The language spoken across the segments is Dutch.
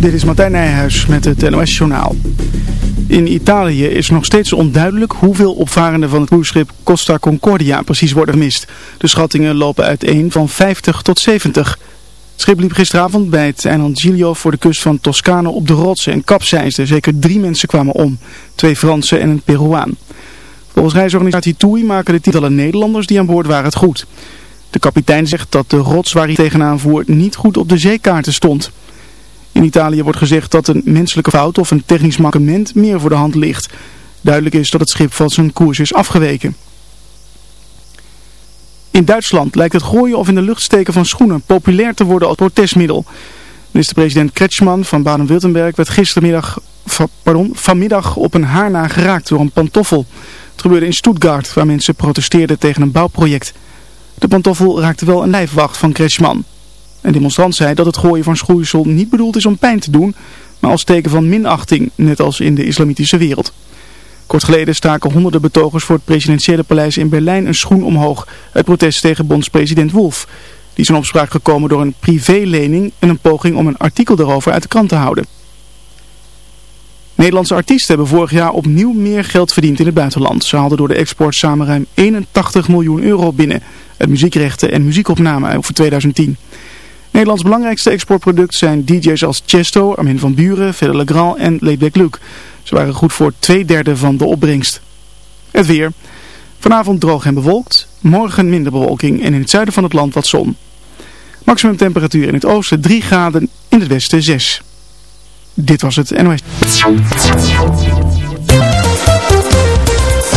Dit is Martijn Nijhuis met het NOS Journaal. In Italië is nog steeds onduidelijk hoeveel opvarenden van het cruiseschip Costa Concordia precies worden gemist. De schattingen lopen uiteen van 50 tot 70. Het schip liep gisteravond bij het eiland Giglio voor de kust van Toscane op de rotsen en kapseisde. Zeker drie mensen kwamen om, twee Fransen en een Peruaan. Volgens reisorganisatie TUI maken de tientallen Nederlanders die aan boord waren het goed. De kapitein zegt dat de rots waar hij tegenaan voer niet goed op de zeekaarten stond. In Italië wordt gezegd dat een menselijke fout of een technisch mankement meer voor de hand ligt. Duidelijk is dat het schip van zijn koers is afgeweken. In Duitsland lijkt het gooien of in de lucht steken van schoenen populair te worden als protestmiddel. Minister-president Kretschmann van Baden-Württemberg werd gistermiddag, pardon, vanmiddag op een haar geraakt door een pantoffel. Het gebeurde in Stuttgart, waar mensen protesteerden tegen een bouwproject. De pantoffel raakte wel een lijfwacht van Kretschmann. Een demonstrant zei dat het gooien van schoeisel niet bedoeld is om pijn te doen, maar als teken van minachting, net als in de islamitische wereld. Kort geleden staken honderden betogers voor het presidentiële paleis in Berlijn een schoen omhoog. Het protest tegen bondspresident Wolf. Die in opspraak gekomen door een privélening en een poging om een artikel daarover uit de krant te houden. Nederlandse artiesten hebben vorig jaar opnieuw meer geld verdiend in het buitenland. Ze haalden door de export samen ruim 81 miljoen euro binnen. Het muziekrechten en muziekopname over 2010. Nederlands belangrijkste exportproduct zijn DJ's als Chesto, Armin van Buren, Fede Legrand en Laidback Luke. Ze waren goed voor twee derde van de opbrengst. Het weer. Vanavond droog en bewolkt. Morgen minder bewolking en in het zuiden van het land wat zon. Maximum temperatuur in het oosten 3 graden, in het westen 6. Dit was het NOS.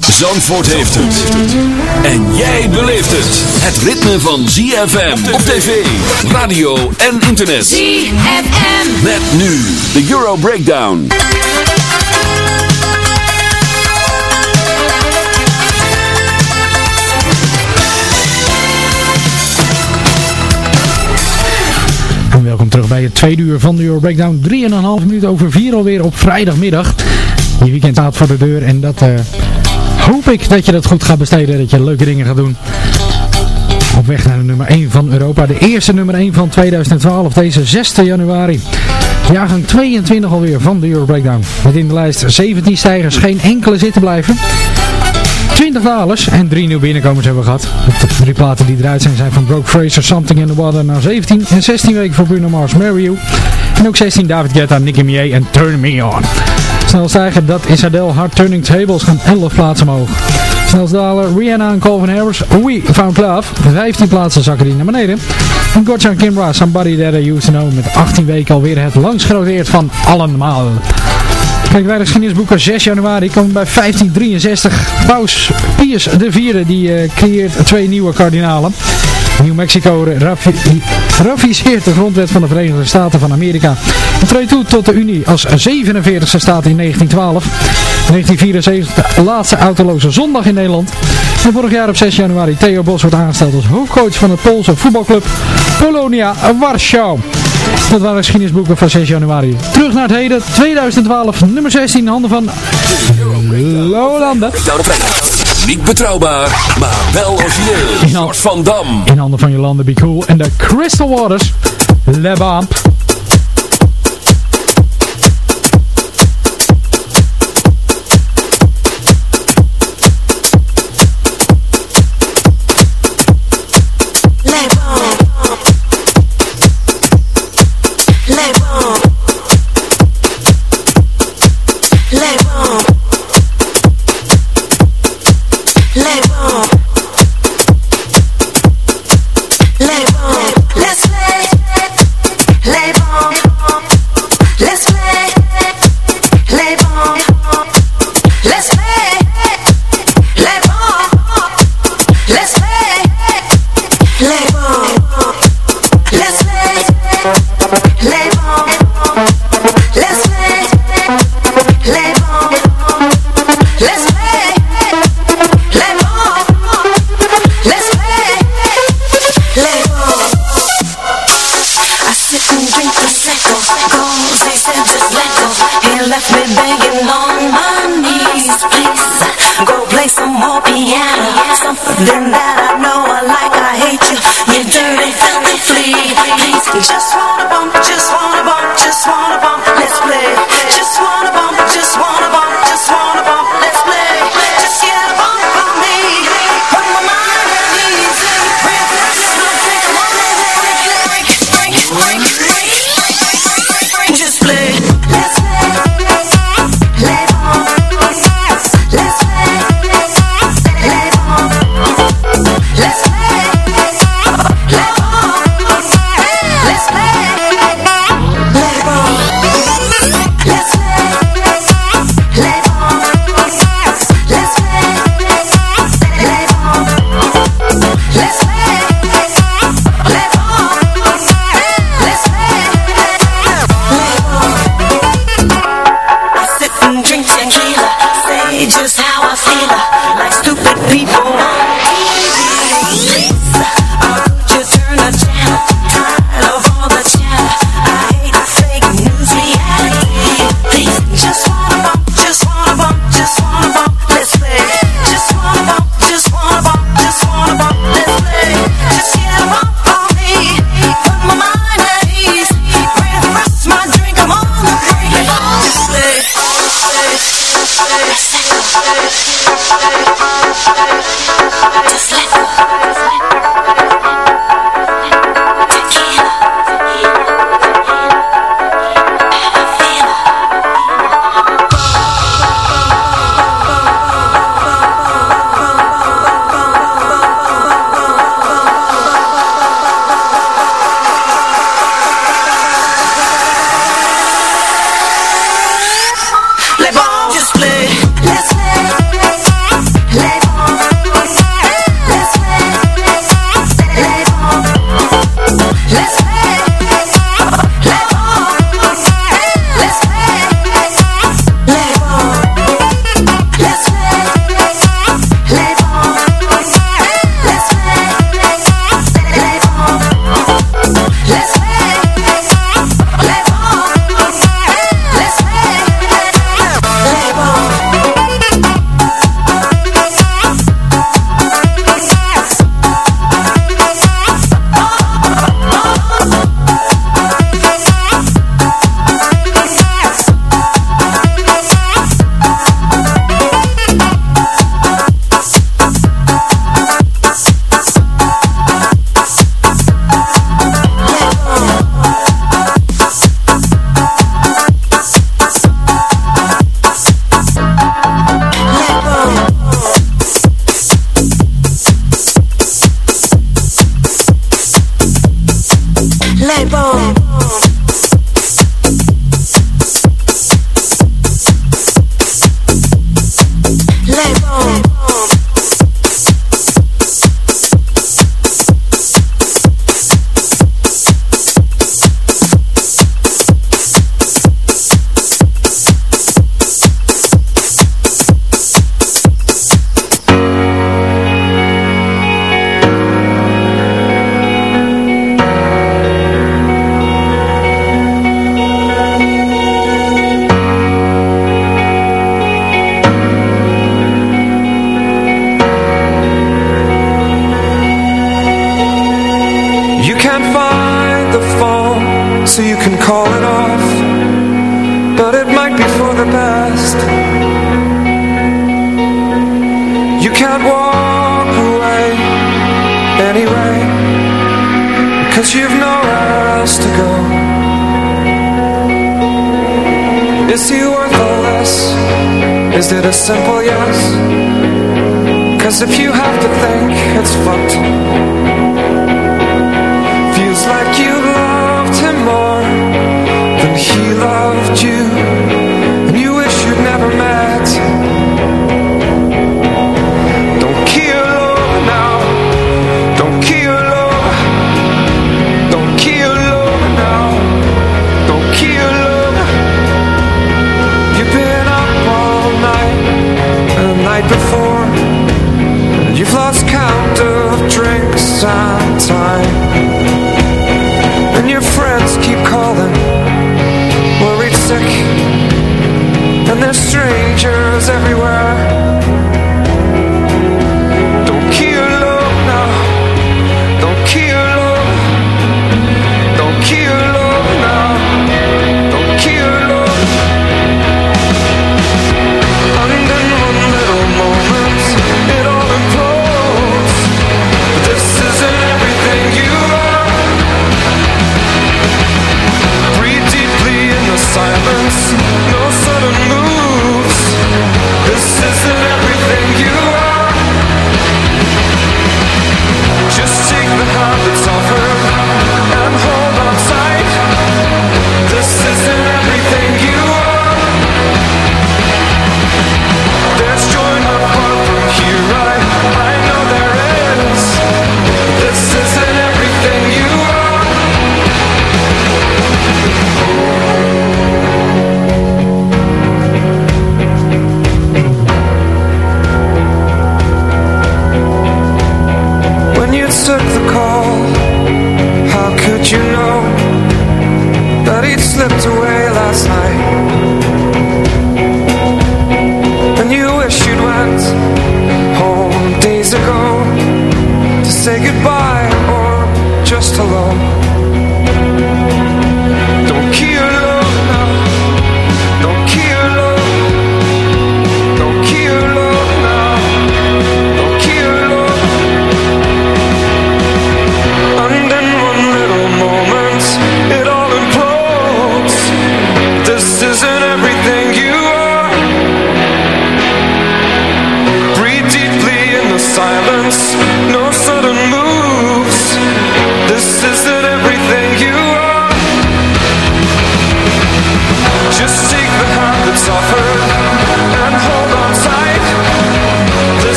Zandvoort heeft het. En jij beleeft het. Het ritme van ZFM op tv, radio en internet. ZFM. Met nu de Euro Breakdown. En welkom terug bij het tweede uur van de Euro Breakdown. 3,5 minuten over 4 alweer op vrijdagmiddag. Je weekend staat voor de deur en dat uh, hoop ik dat je dat goed gaat besteden. Dat je leuke dingen gaat doen. Op weg naar de nummer 1 van Europa. De eerste nummer 1 van 2012, deze 6 januari. Jaargang 22 alweer van de Euro Breakdown. Met in de lijst 17 stijgers, geen enkele zitten blijven. 20 dalers en drie nieuwe binnenkomers hebben we gehad. De drie platen die eruit zijn zijn van Broke Fraser, Something in the Water naar 17. En 16 weken voor Bruno Mars, Marry You. En ook 16 David Guetta, Nicki Minaj en Turn Me On. Snel stijgen, dat is Adele. Hard Turning Tables gaan 11 plaatsen omhoog. Snel daler, Rihanna en Calvin Harris, We Found Love. 15 plaatsen zakken die naar beneden. En Gotcha en Kimbra, Somebody That I Used To Know. Met 18 weken alweer het langst genoteerd van allemaal. Kijk, wij de geschiedenisboeken 6 januari komen bij 1563. Paus Pius IV die uh, creëert twee nieuwe kardinalen. New Mexico ratificeert de grondwet van de Verenigde Staten van Amerika. En treedt toe tot de Unie als 47e staat in 1912. 1974 de laatste autoloze zondag in Nederland. En vorig jaar op 6 januari Theo Bos wordt aangesteld als hoofdcoach van de Poolse voetbalclub Polonia Warschau. Dat waren geschiedenisboeken van 6 januari. Terug naar het heden, 2012, nummer 16 in handen van Lolanda. Niet betrouwbaar, maar wel origineel. In, Short van Dam. in handen van Jolanda Be Cool en de Crystal Waters. Le Bamp. left me banging on my knees. Please go play some more piano. Something that I know I like. I hate you, you dirty, filthy flea. Please just run about. Is it a simple yes? Cause if you have to think, it's fucked.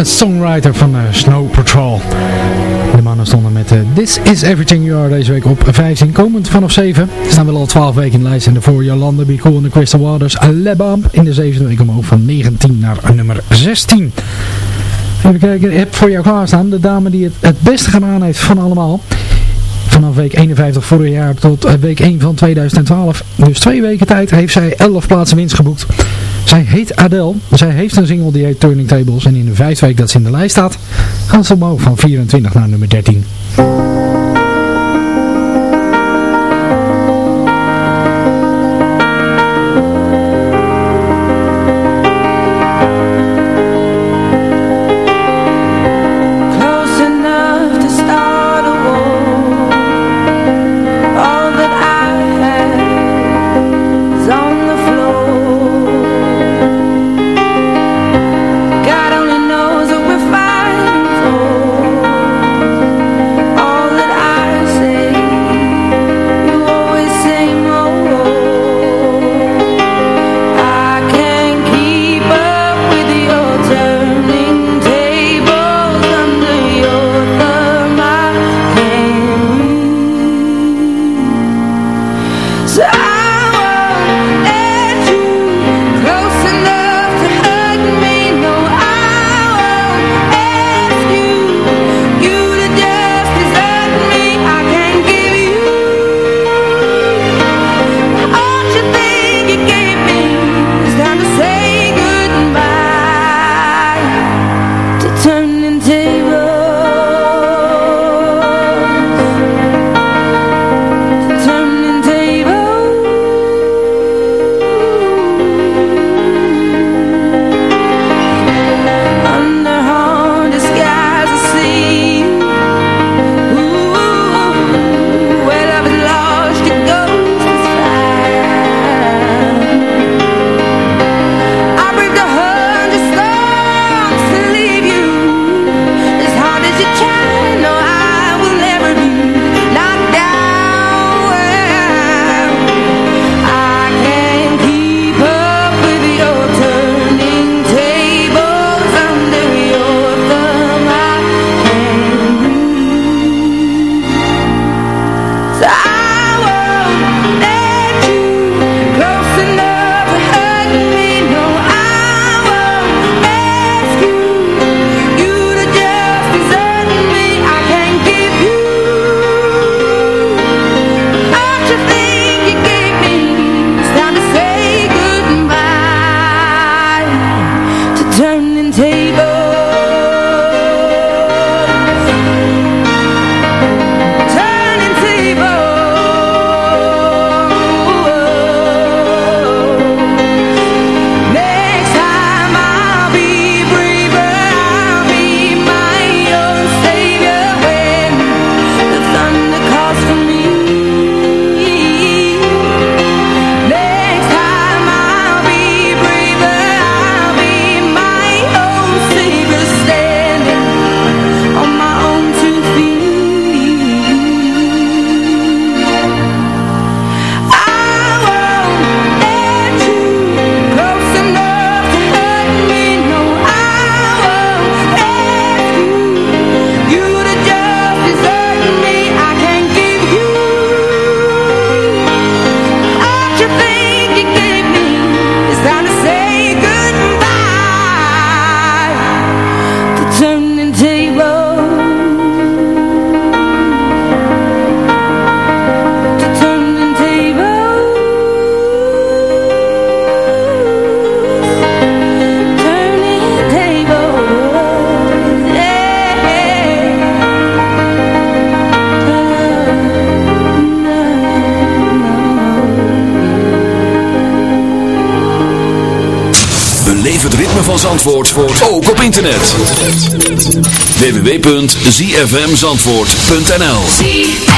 een songwriter van eh, Snow Patrol. De mannen stonden met eh, This Is Everything You Are deze week op 15. Komend vanaf 7 staan we al 12 weken in de lijst. En voor Jolanda, Be Cool en de Crystal Waters. Lebamp in de zevende week omhoog van 19 naar nummer 16. Even kijken, ik heb voor jou klaarstaan de dame die het beste gedaan heeft van allemaal vanaf week 51 vorig jaar tot eh, week 1 van 2012. Dus twee weken tijd heeft zij 11 plaatsen winst geboekt. Zij heet Adele. Zij heeft een single die heet Turning Tables. En in de vijfde week dat ze in de lijst staat, gaan ze omhoog van 24 naar nummer 13. www.zfmzandvoort.nl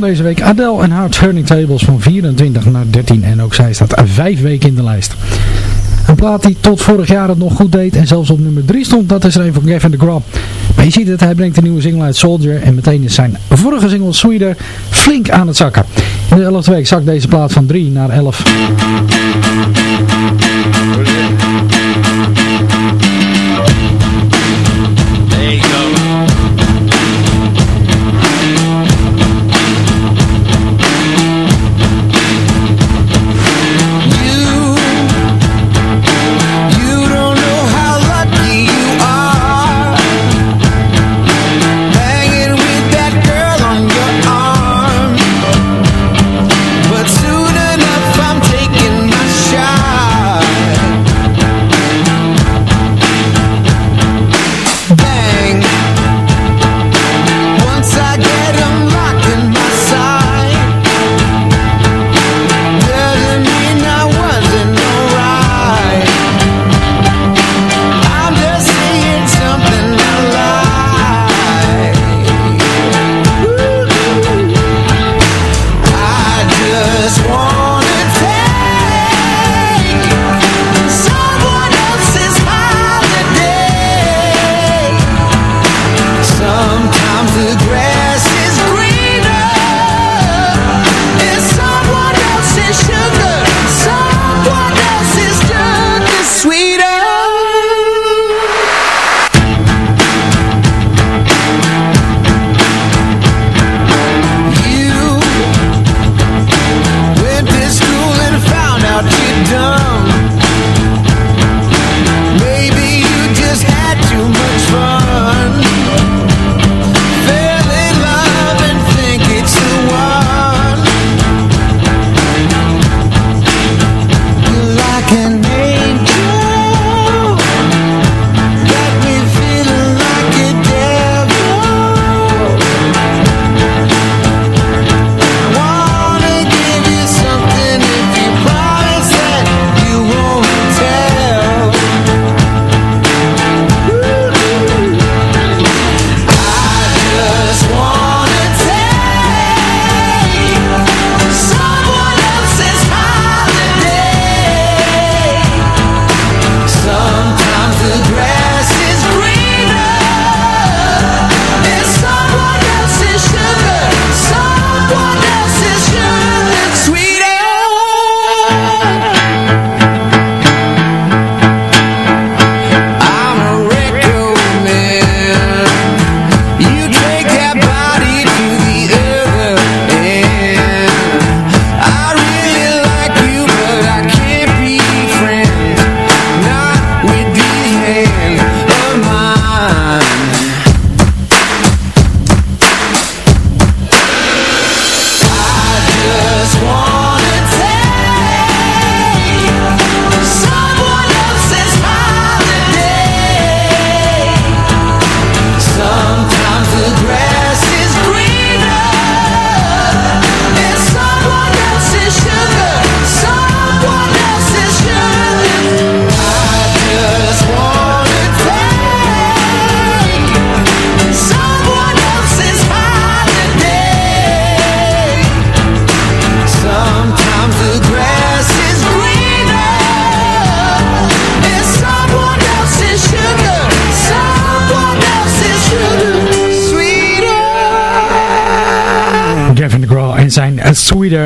deze week. Adele en haar Turning Tables van 24 naar 13. En ook zij staat vijf weken in de lijst. Een plaat die tot vorig jaar het nog goed deed en zelfs op nummer 3 stond, dat is er een van Gavin DeGraw. Maar je ziet het, hij brengt een nieuwe single uit Soldier en meteen is zijn vorige single Sweeter flink aan het zakken. In de 11e week zakt deze plaat van 3 naar 11.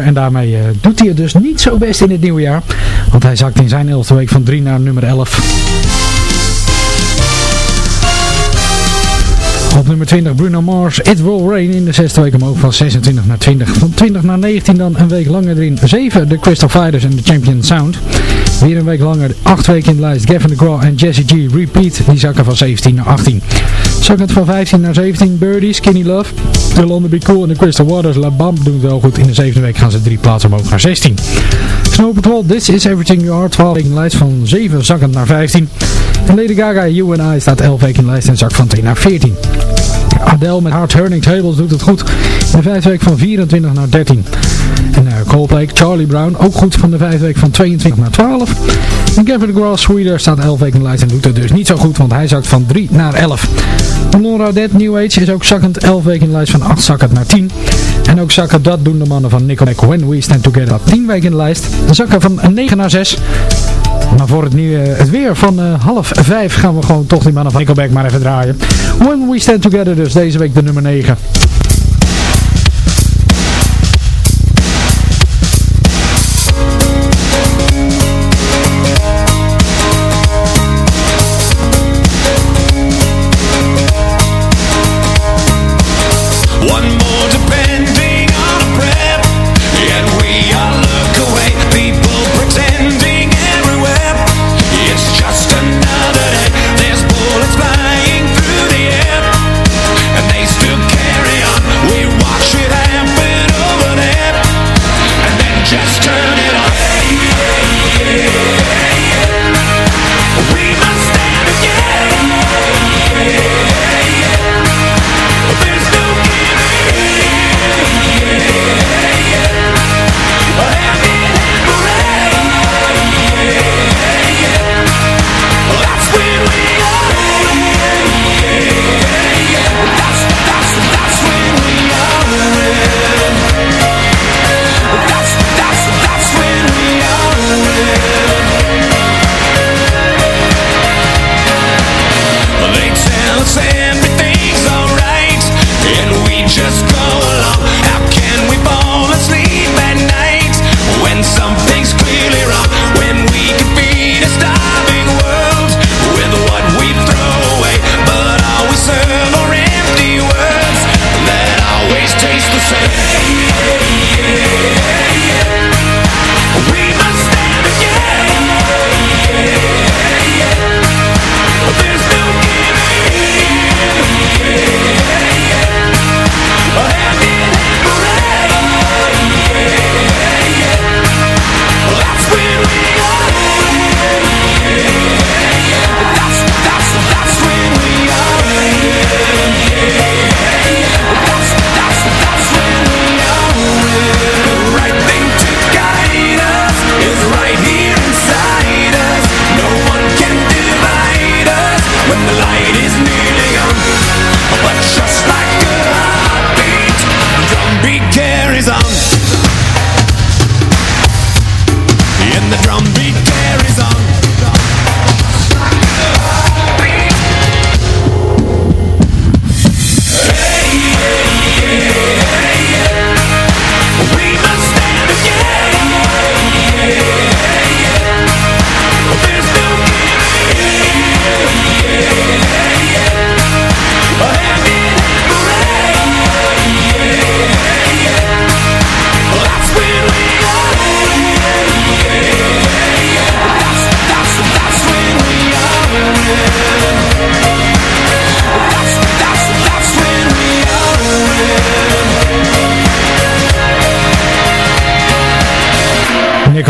En daarmee eh, doet hij het dus niet zo best in het nieuwe jaar. Want hij zakt in zijn 11e week van 3 naar nummer 11. Op nummer 20 Bruno Mars, It Will Rain in de zesde week omhoog van 26 naar 20. Van 20 naar 19 dan een week langer erin. 7 de Crystal Fighters en de Champion Sound. Weer een week langer, 8 weken in de lijst. Gavin DeGraw en Jesse G Repeat, die zakken van 17 naar 18. Zakkend van 15 naar 17, Birdie, Skinny Love. The London Be Cool en de Crystal Waters, La Bam doen het wel goed. In de zevende week gaan ze drie plaatsen omhoog naar 16. Snow Patrol, This Is Everything You Are, 12 weken in lijst van 7 zakkend naar 15. En Lady Gaga, You and I staat 11 weken in lijst en zakt van 10 naar 14. Adele met Hard Turning Tables doet het goed. In de vijfde week van 24 naar 13. En uh, Coldplay, Charlie Brown, ook goed van de vijfde week van 22 naar 12. En Gavin Grass, Sweeter staat 11 weken in de lijst en doet het dus niet zo goed, want hij zakt van 3 naar 11. Laura Dead, New Age, is ook zakkend 11 weken in de lijst van 8 zakkend naar 10. En ook zakken dat doen de mannen van Nickelback When We Stand Together. 10 weken in de lijst. Zakken van 9 naar 6. Maar voor het, nieuwe, het weer van uh, half 5 gaan we gewoon toch die mannen van Nickelback maar even draaien. When We Stand Together dus deze week de nummer 9.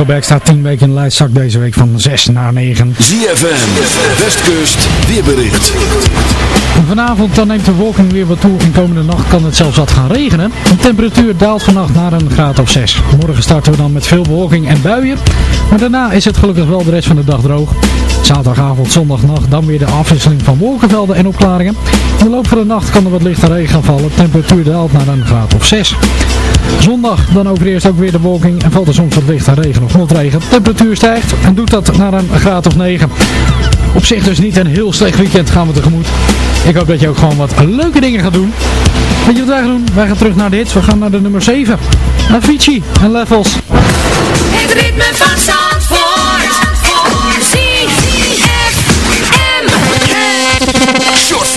Nickelback staat 10 weken in de lijst, zakt deze week van 6 naar 9. ZFM, Westkust, weerbericht. Vanavond dan neemt de wolking weer wat toe en komende nacht kan het zelfs wat gaan regenen. De temperatuur daalt vannacht naar een graad of 6. Morgen starten we dan met veel bewolking en buien, maar daarna is het gelukkig wel de rest van de dag droog. Zaterdagavond, zondagnacht dan weer de afwisseling van wolkenvelden en opklaringen. In de loop van de nacht kan er wat lichte regen gaan vallen. Temperatuur daalt naar een graad of 6. Zondag dan overeerst ook weer de wolking en valt er soms wat lichte regen of motregen. Temperatuur stijgt en doet dat naar een graad of 9. Op zich dus niet een heel slecht weekend gaan we tegemoet. Ik hoop dat je ook gewoon wat leuke dingen gaat doen. Weet je wat wij gaan doen? Wij gaan terug naar de hits. We gaan naar de nummer 7. Avicii en Levels. Het ritme van Zandvoort.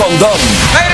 Van Dam.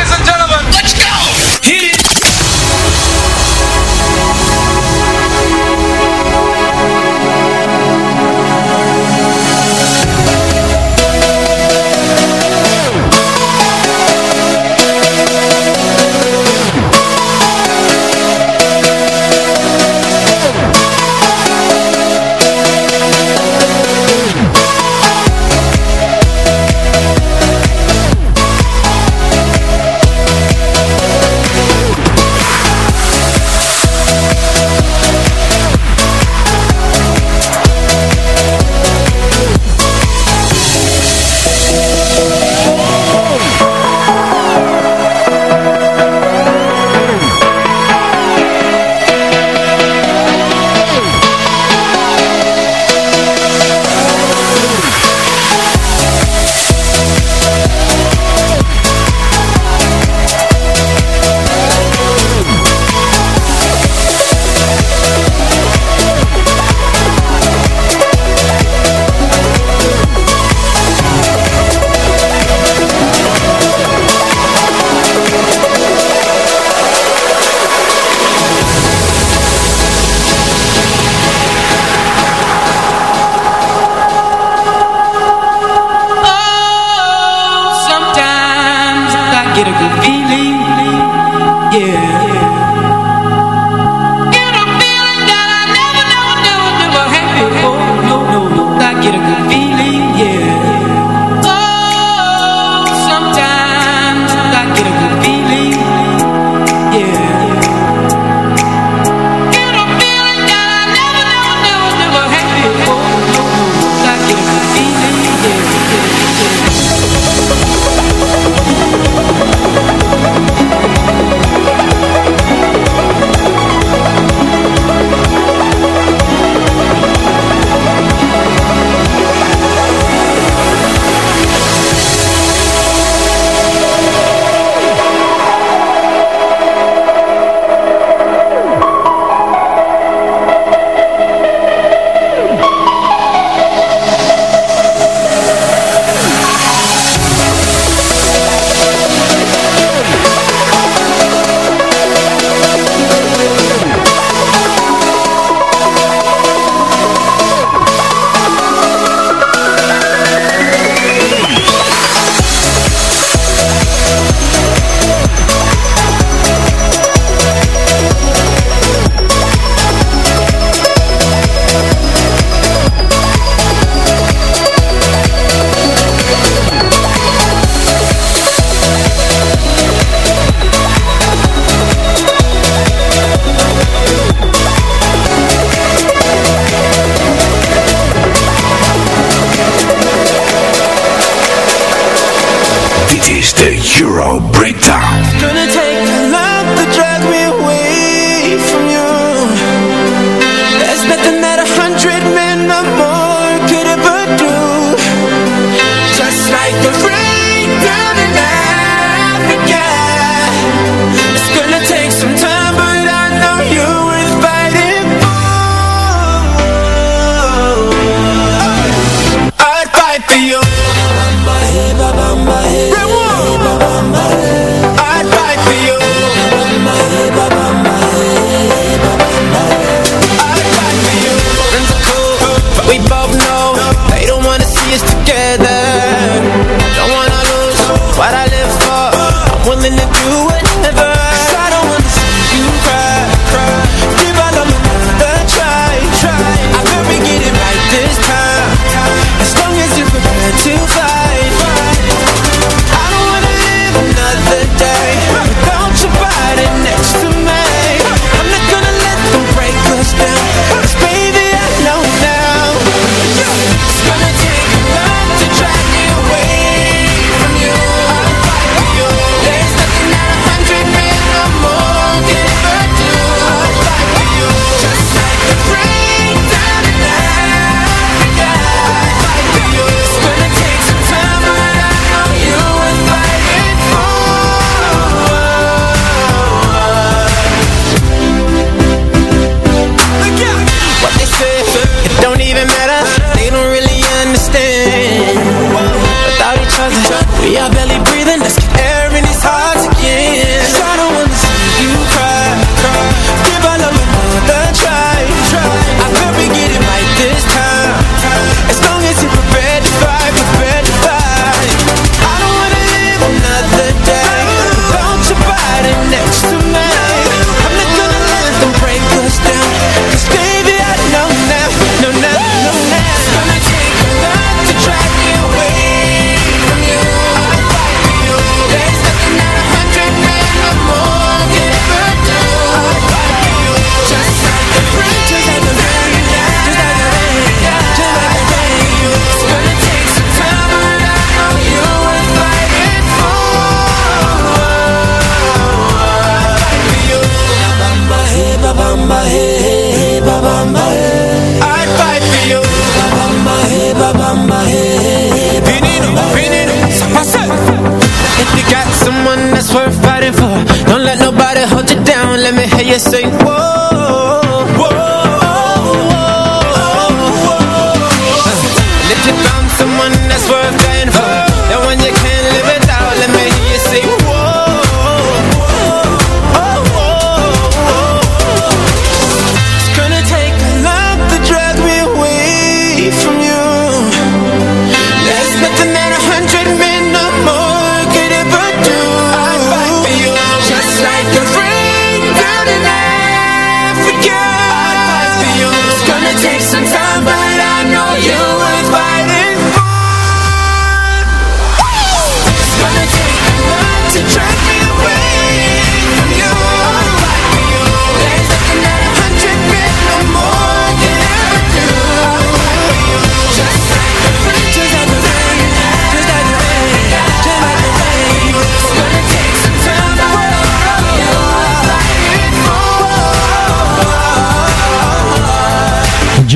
This is the Euro Breakdown.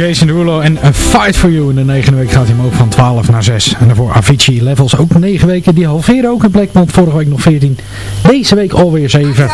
Jason Derulo en A Fight For You. In de negende week gaat hij omhoog van 12 naar 6. En daarvoor Avicii Levels ook 9 weken. Die halveren ook een plek, want Vorige week nog 14. Deze week alweer 7.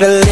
gotta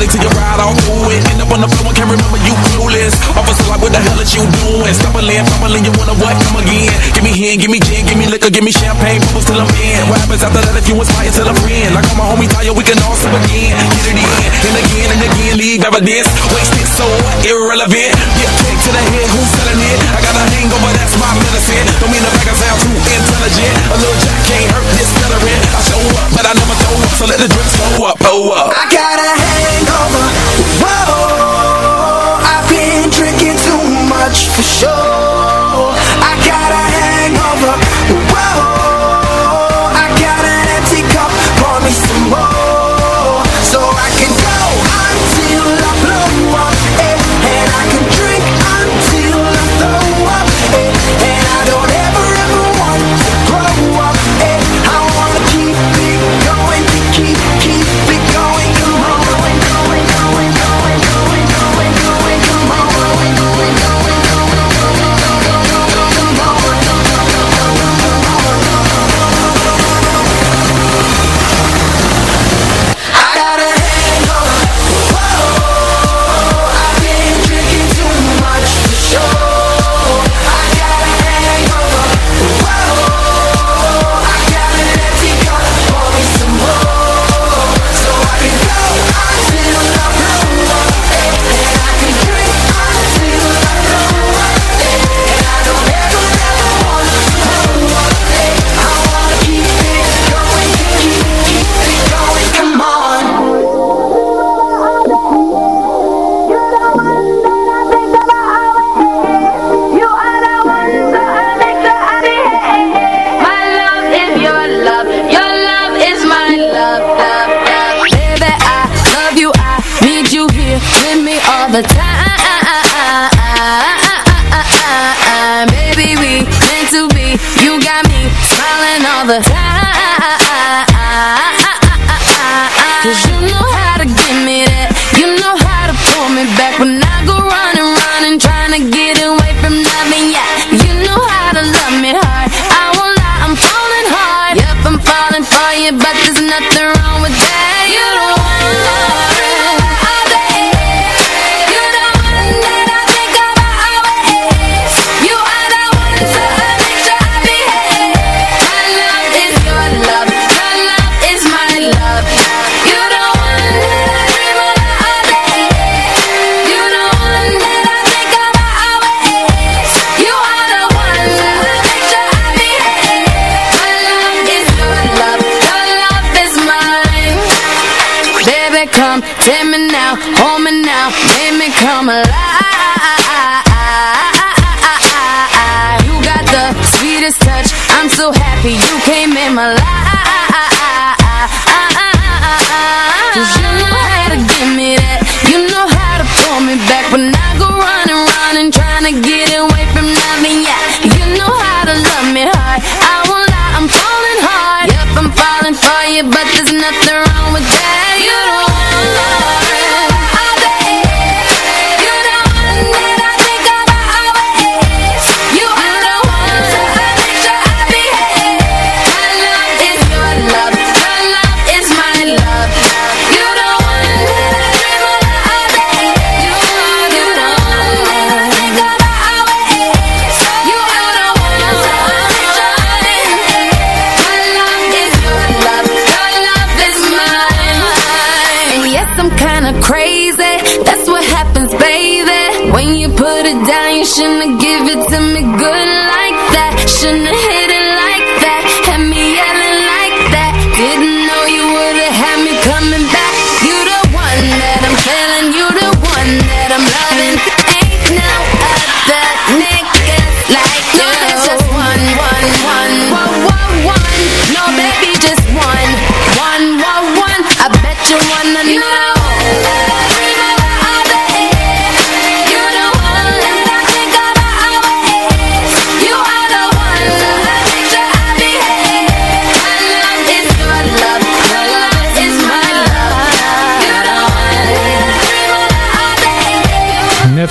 body till you ride all through it. End up on the floor and can't remember you clueless. Officer, like, what the hell is you doing? Stumbling, a fumbling, you wanna what? Come again. Give me hand, give me gin, give me liquor, give me champagne, bubbles till I'm in. What happens after that if you inspire till a friend? Like all my homie tire, we can all sip again. Get it in, and again, and again, leave evidence. Wait for sure. come alive. You got the sweetest touch. I'm so happy you came in my life. You know how to give me that. You know how to pull me back. I go running, running Trying to get away from yeah. You know how to love me hard. I won't lie, I'm falling hard. Yep, I'm falling for you But there's nothing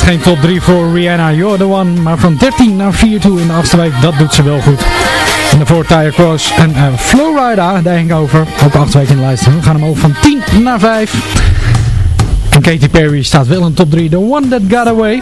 geen top 3 voor Rihanna. You're the one. Maar van 13 naar 4 toe in de achtste dat doet ze wel goed. En daarvoor Tyre Cross en eh, Flowrider, daar denk ik over. Ook 8 in de lijst. We gaan hem over van 10 naar 5. En Katy Perry staat wel in top 3. The One That Got Away.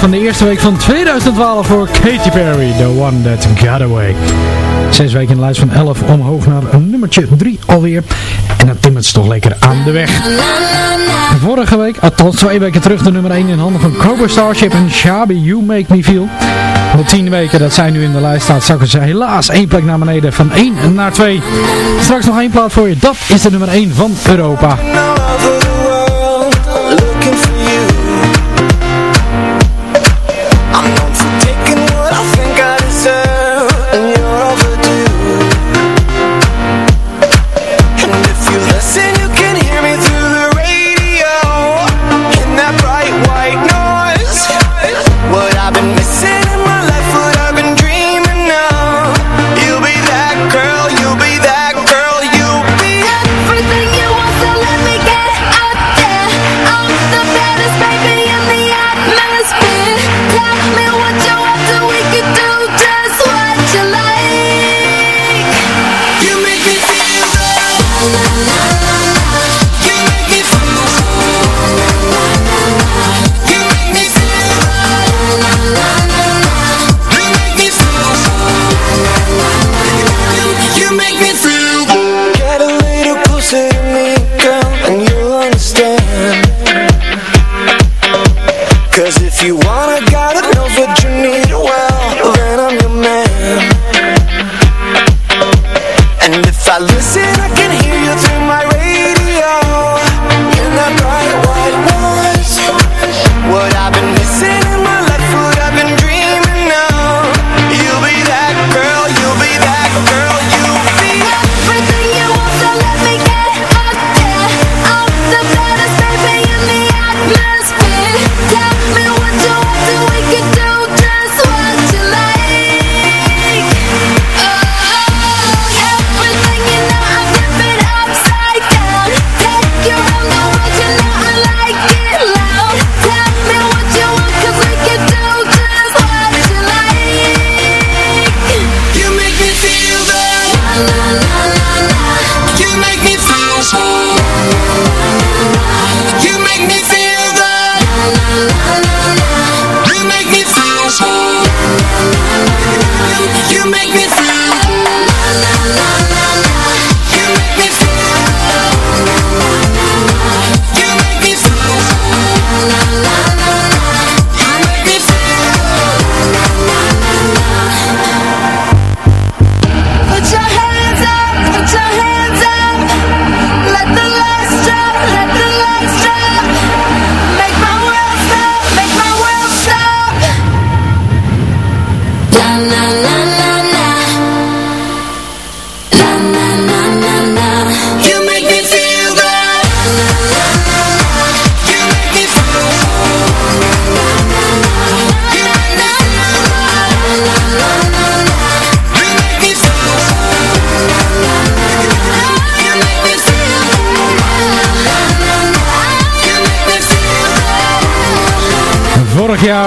van de eerste week van 2012 voor Katy Perry, The One That Got Away. Zes weken in de lijst van 11 omhoog naar een nummertje 3 alweer. En dan timmert ze toch lekker aan de weg. Vorige week, ah, tot twee weken terug, de nummer 1 in handen van Cobra Starship en Shabi You Make Me Feel. De tien weken dat zij nu in de lijst staat, zakken ze helaas één plek naar beneden van 1 naar 2. Straks nog één plaat voor je, dat is de nummer 1 van Europa.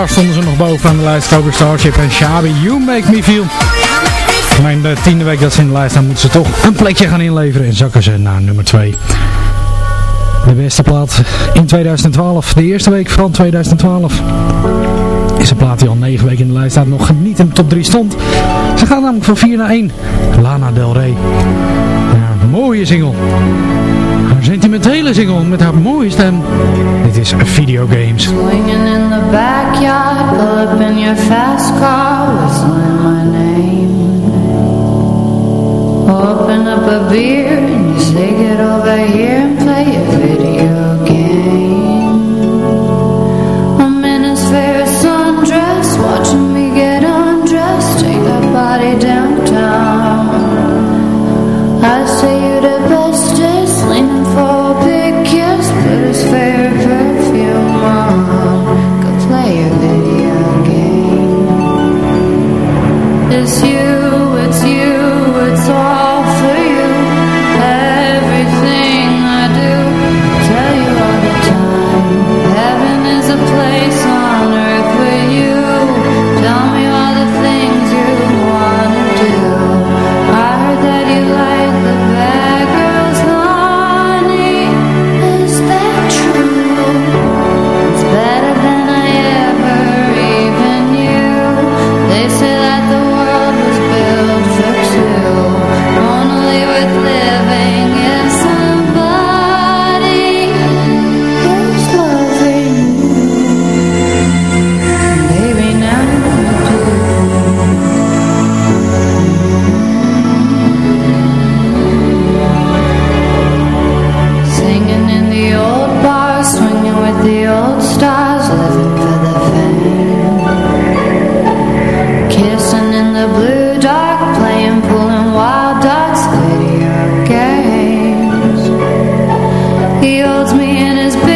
Daar stonden ze nog boven aan de lijst. Cobra Starship en Shabi, You Make Me Feel. De eh, tiende week dat ze in de lijst staan, moeten ze toch een plekje gaan inleveren. En zakken ze naar nummer 2. De beste plaat in 2012. De eerste week van 2012. Is een plaat die al 9 weken in de lijst staat. Nog niet in de top 3 stond. Ze gaan namelijk van 4 naar 1. Lana Del Rey. Mooie single. Haar sentimentele single met haar mooie stem. Dit is Videogames. Swinging in the backyard, pull up in your fast car, whistling my name. Open up a beer and you say get over here and play a video. He holds me in his bed.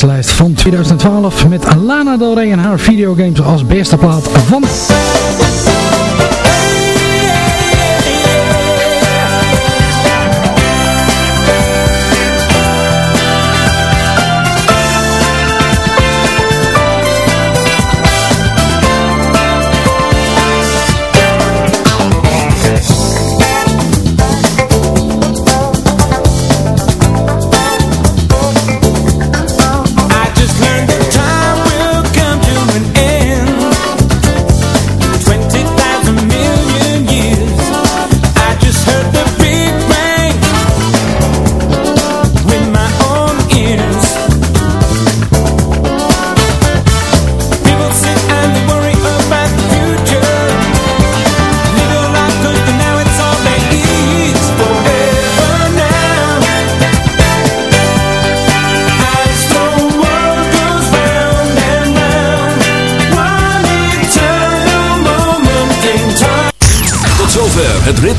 hitlijst van 2012 met Lana Del Rey en haar videogames als beste plaat van